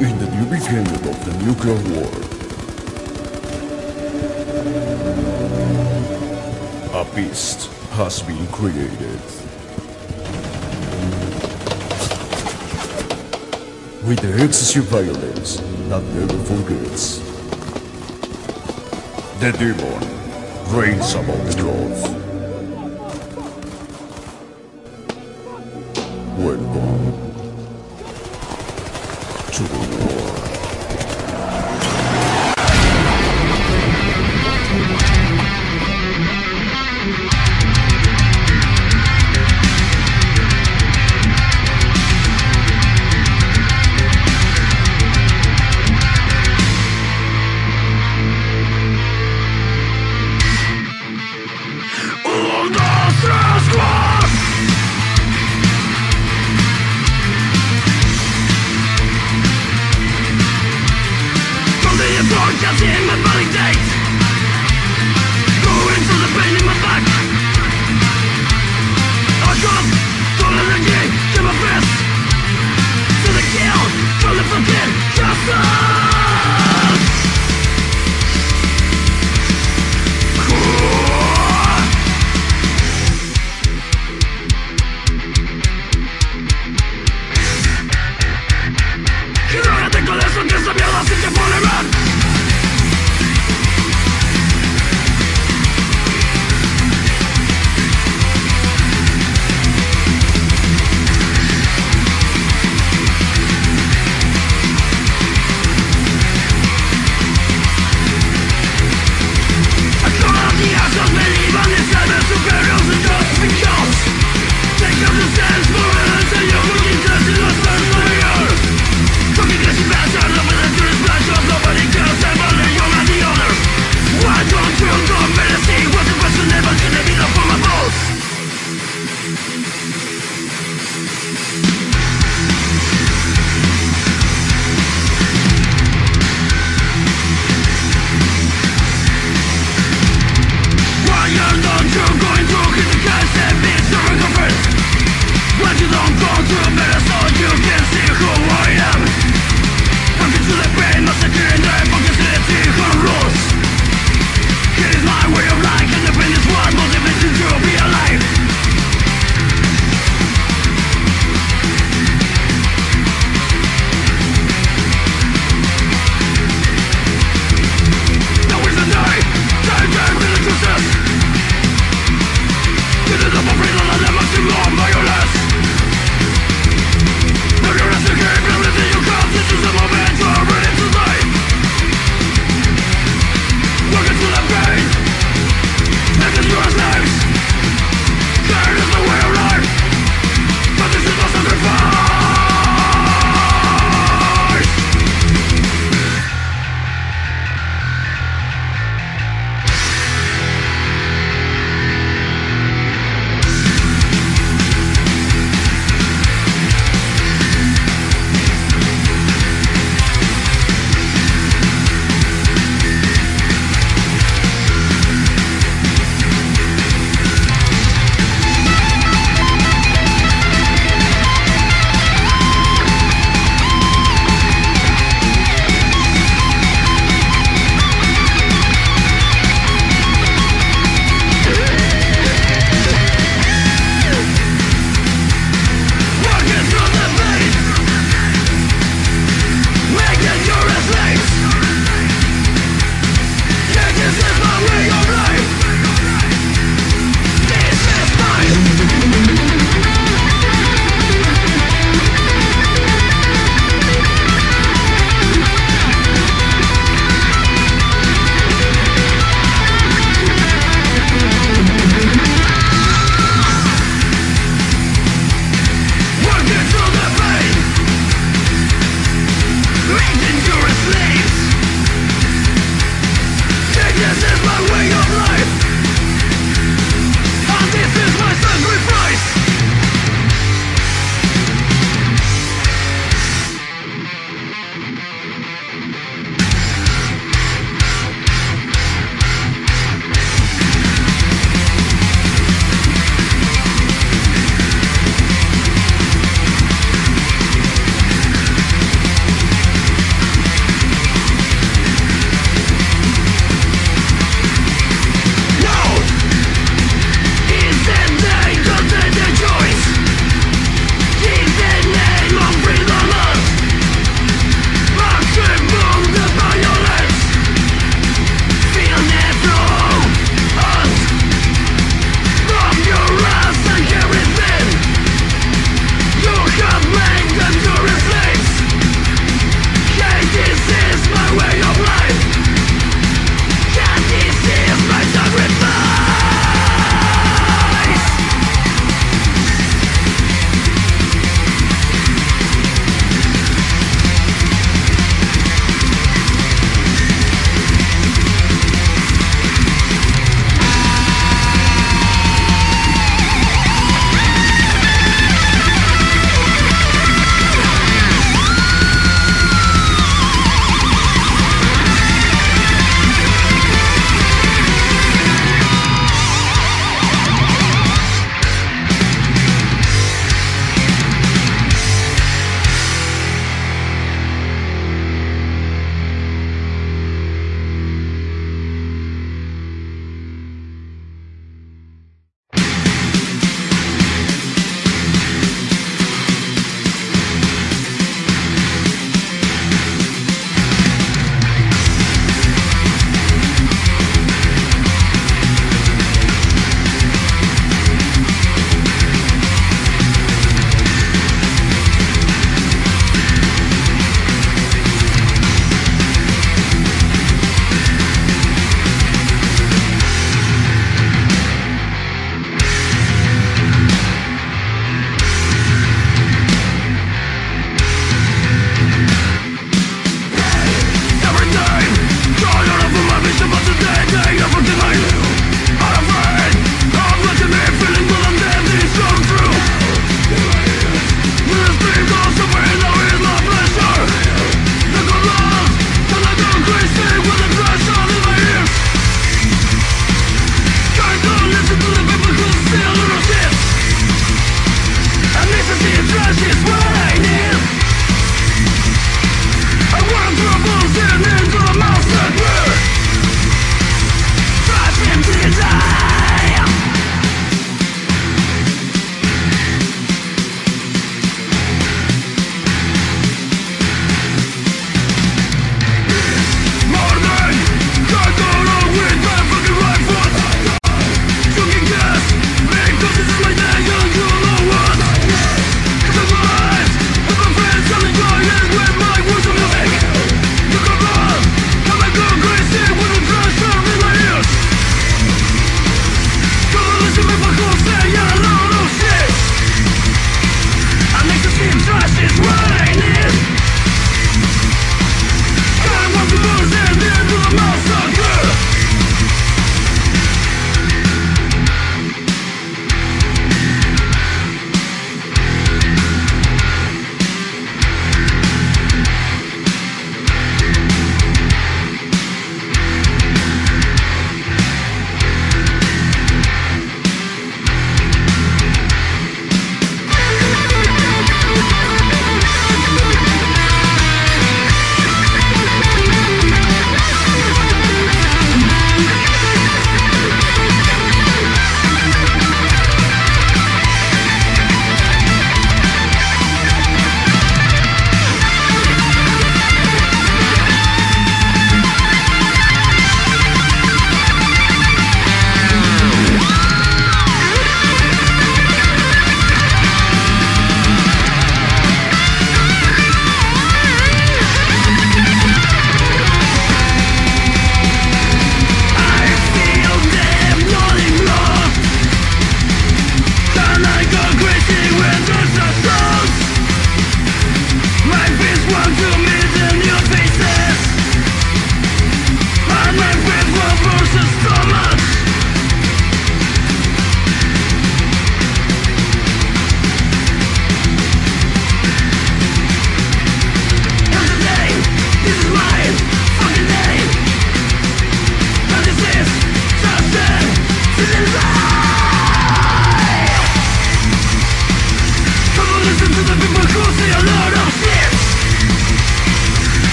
in the new beginning of the nuclear war. A beast has been created. With the excessive violence that never forgets. The demon reigns above the gods.